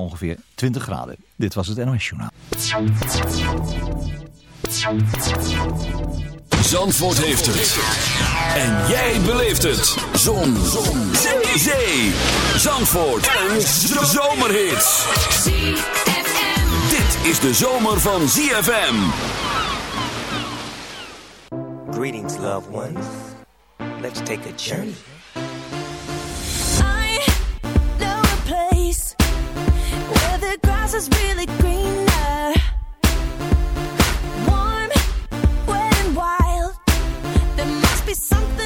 Ongeveer 20 graden. Dit was het NOS Journaal. Zandvoort heeft het. En jij beleeft het. Zon. Zon. Zee. Zee. Zandvoort. Een zomerhit. Dit is de zomer van ZFM. Greetings, loved ones. Let's take a journey. be something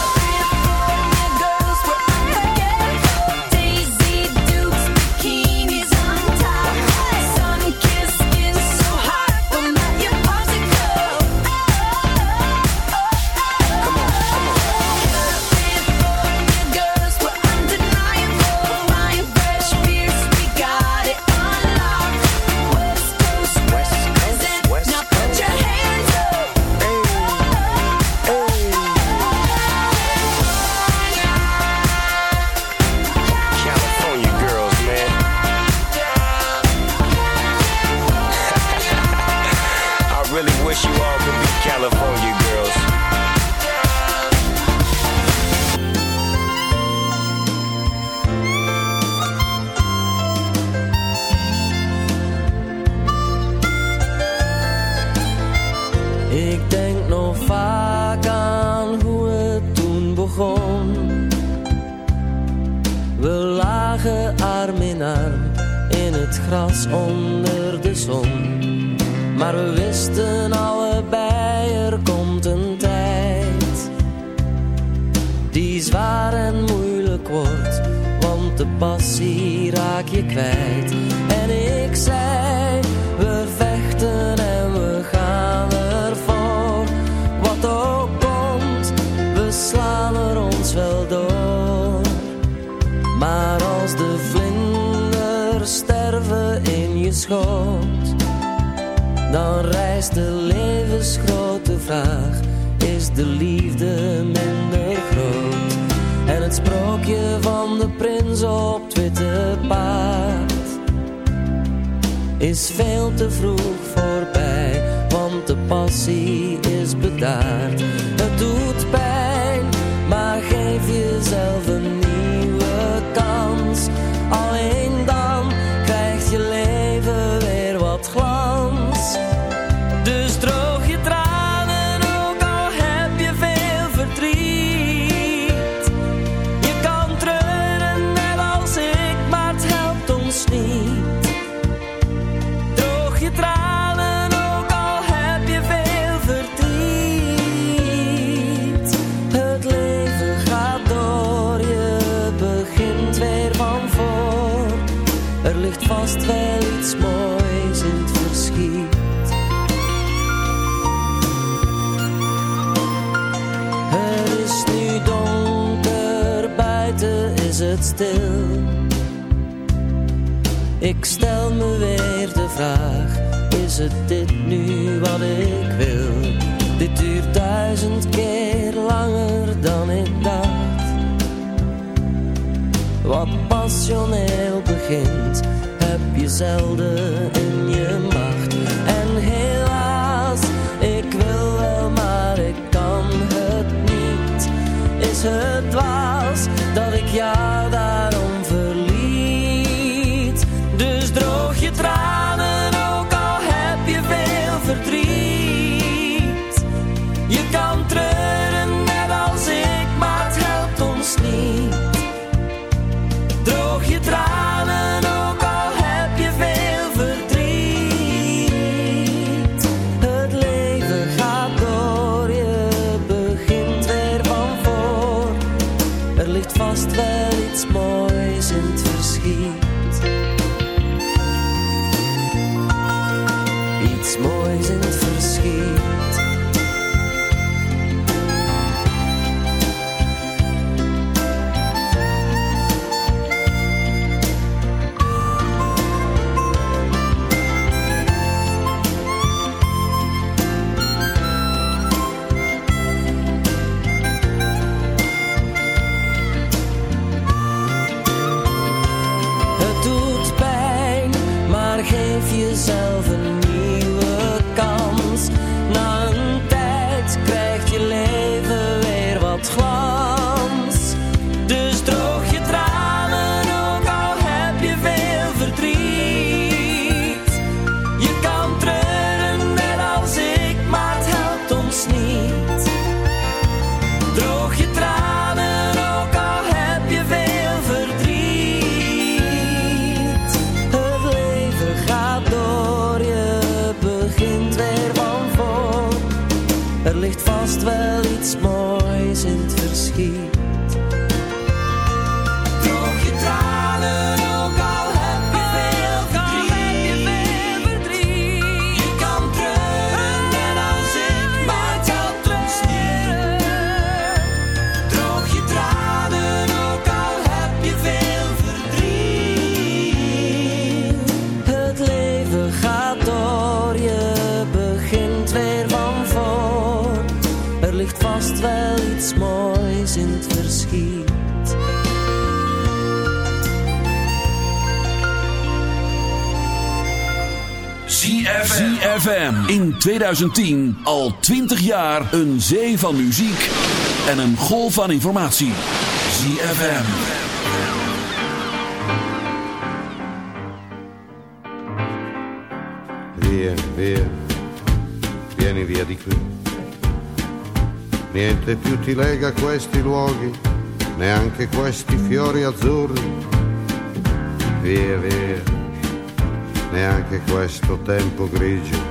2010 al 20 jaar een zee van muziek en een golf van informatie. ZFM. Via, via, vieni via di qui. Niente più ti lega questi luoghi, neanche questi fiori azzurri. Via, via, neanche questo tempo grigio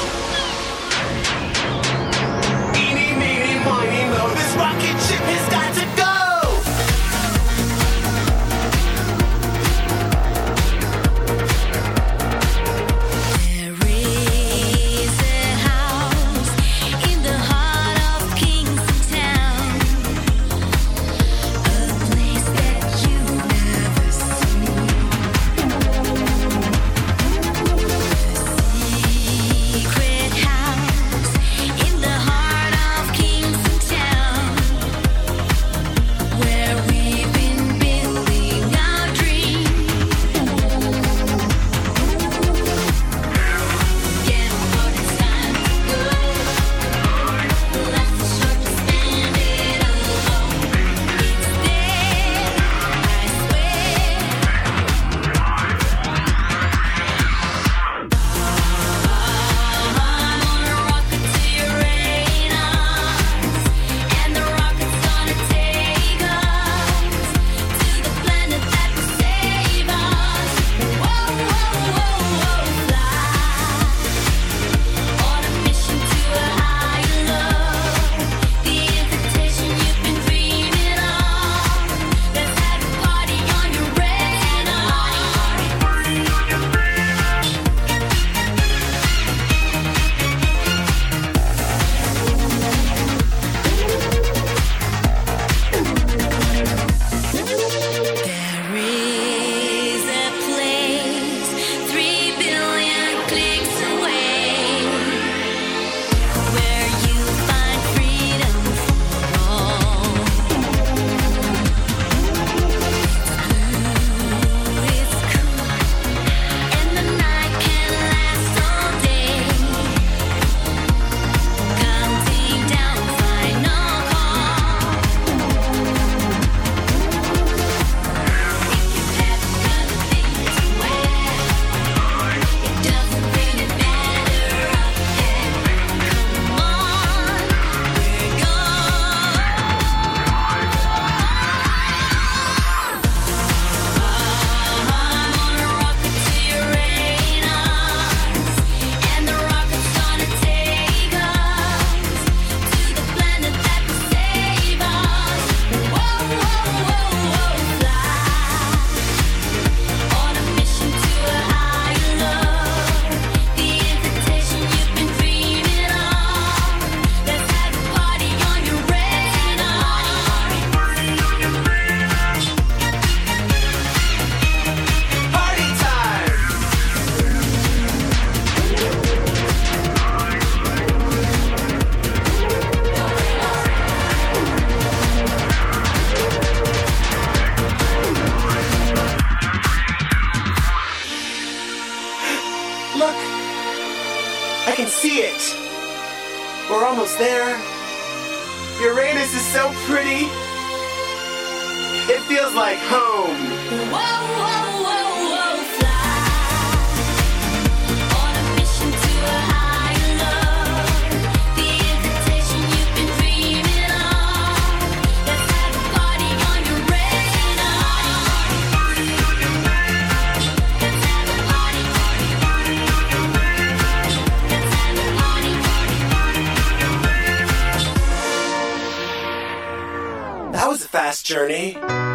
journey.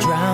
drown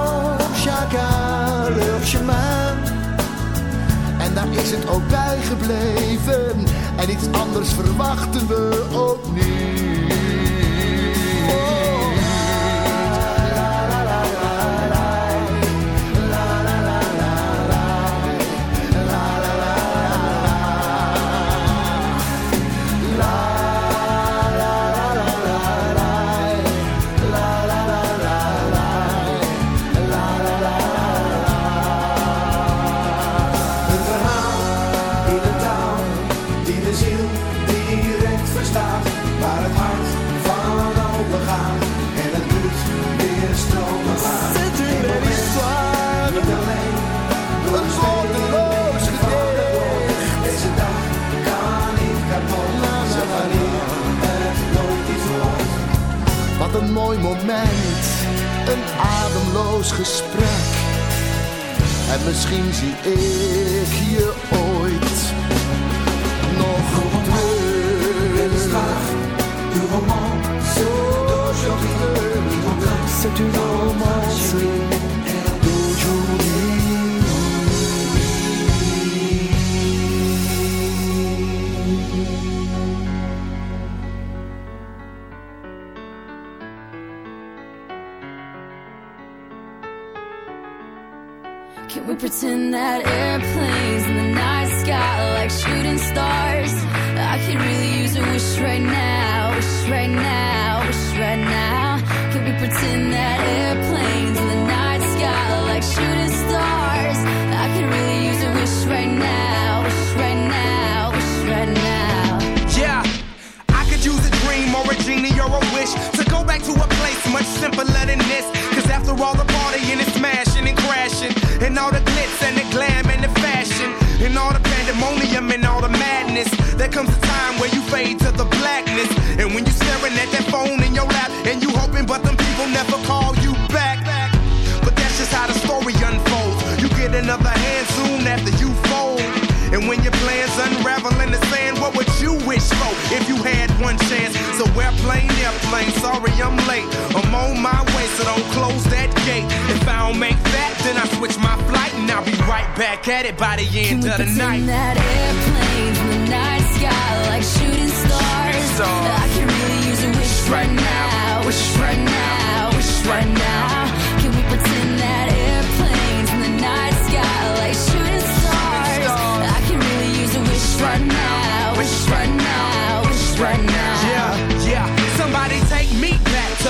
chacun leur chemin. En daar is het ook bij gebleven. En iets anders verwachten we ook een mooi moment, een ademloos gesprek. En misschien zie ik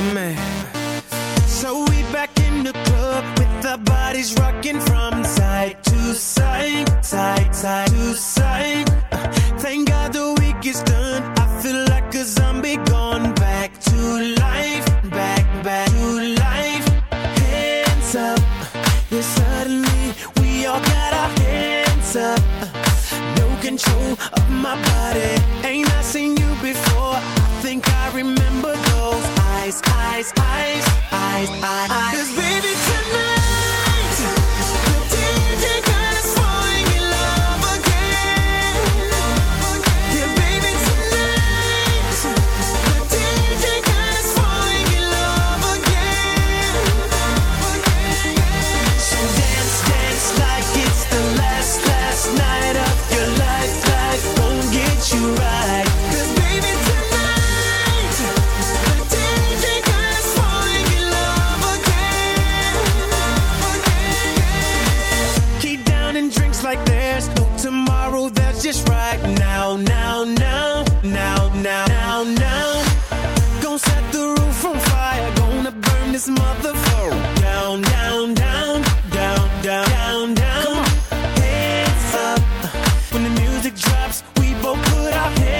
Man. Yeah. head.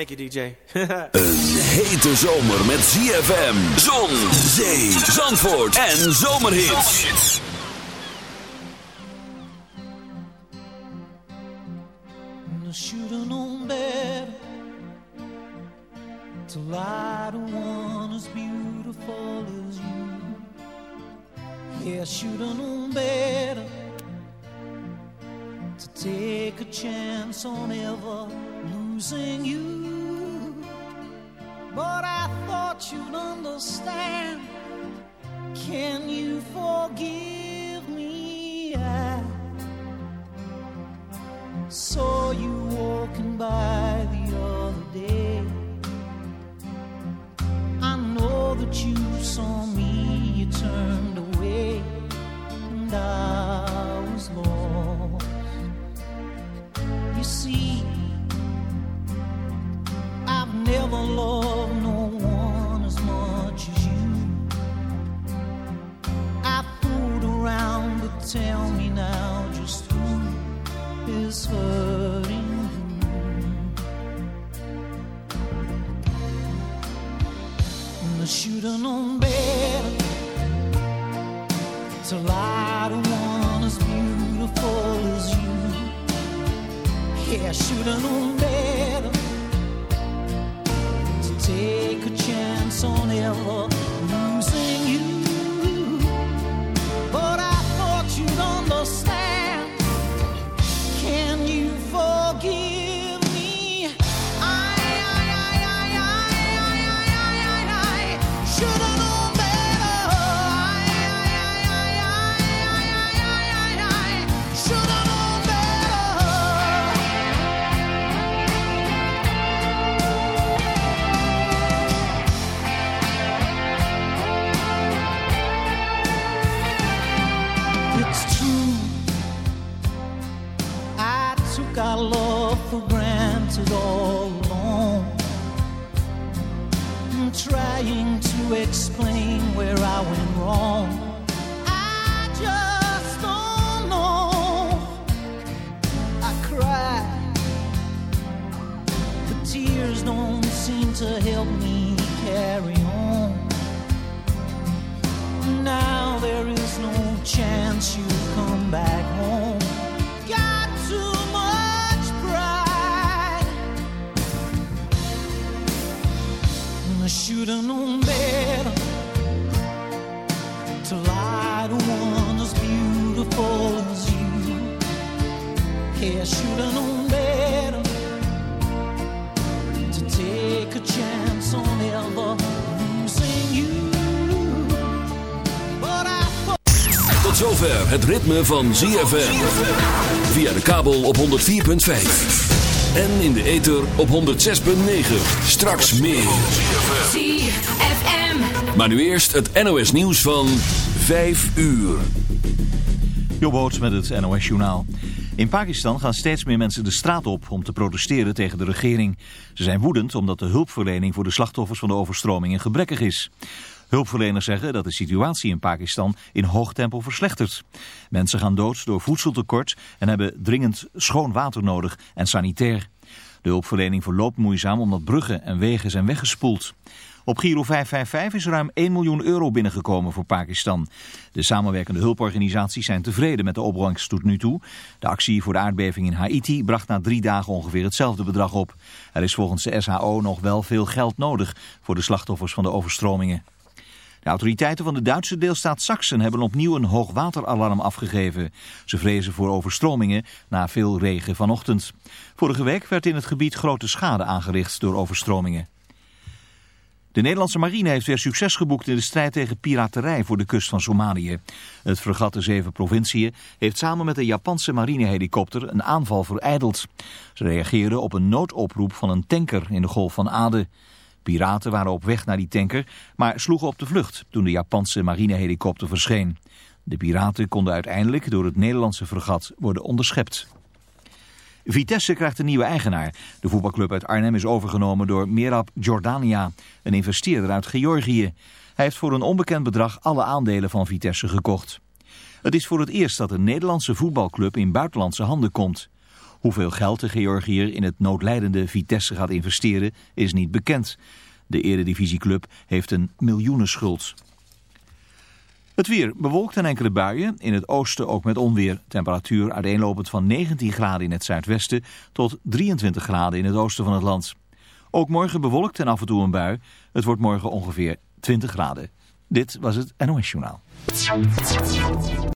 Thank you, DJ. Een hete zomer met ZFM, zon, zee, zandvoort en zomerhits. Should've known better to lie to one as beautiful as you. Yeah, should've known better to take a chance on ever losing you. But I thought you'd understand. Can you forgive me? I saw you walking by the other day. I know that you saw me, you turned away, and I was lost. You see, I've never loved tell me now just who is hurting. And I should've known better to lie to one as beautiful as you. Yeah, I should've known better to take a chance on ever ritme van ZFM. Via de kabel op 104.5. En in de ether op 106.9. Straks meer. ZFM. Maar nu eerst het NOS nieuws van 5 uur. Jobboots met het NOS Journaal. In Pakistan gaan steeds meer mensen de straat op om te protesteren tegen de regering. Ze zijn woedend omdat de hulpverlening voor de slachtoffers van de overstromingen gebrekkig is. Hulpverleners zeggen dat de situatie in Pakistan in hoog tempo verslechtert. Mensen gaan dood door voedseltekort en hebben dringend schoon water nodig en sanitair. De hulpverlening verloopt moeizaam omdat bruggen en wegen zijn weggespoeld. Op Giro 555 is ruim 1 miljoen euro binnengekomen voor Pakistan. De samenwerkende hulporganisaties zijn tevreden met de opbrengst tot nu toe. De actie voor de aardbeving in Haiti bracht na drie dagen ongeveer hetzelfde bedrag op. Er is volgens de SHO nog wel veel geld nodig voor de slachtoffers van de overstromingen. De autoriteiten van de Duitse deelstaat Sachsen hebben opnieuw een hoogwateralarm afgegeven. Ze vrezen voor overstromingen na veel regen vanochtend. Vorige week werd in het gebied grote schade aangericht door overstromingen. De Nederlandse marine heeft weer succes geboekt in de strijd tegen piraterij voor de kust van Somalië. Het fregat de Zeven Provinciën heeft samen met een Japanse marinehelikopter een aanval verijdeld. Ze reageerden op een noodoproep van een tanker in de Golf van Aden. Piraten waren op weg naar die tanker, maar sloegen op de vlucht toen de Japanse marinehelikopter verscheen. De piraten konden uiteindelijk door het Nederlandse fregat worden onderschept. Vitesse krijgt een nieuwe eigenaar. De voetbalclub uit Arnhem is overgenomen door Merab Jordania, een investeerder uit Georgië. Hij heeft voor een onbekend bedrag alle aandelen van Vitesse gekocht. Het is voor het eerst dat een Nederlandse voetbalclub in buitenlandse handen komt. Hoeveel geld de Georgiër in het noodlijdende Vitesse gaat investeren is niet bekend. De eredivisieclub heeft een miljoenenschuld. Het weer bewolkt en enkele buien. In het oosten ook met onweer. Temperatuur uiteenlopend van 19 graden in het zuidwesten tot 23 graden in het oosten van het land. Ook morgen bewolkt en af en toe een bui. Het wordt morgen ongeveer 20 graden. Dit was het NOS Journaal.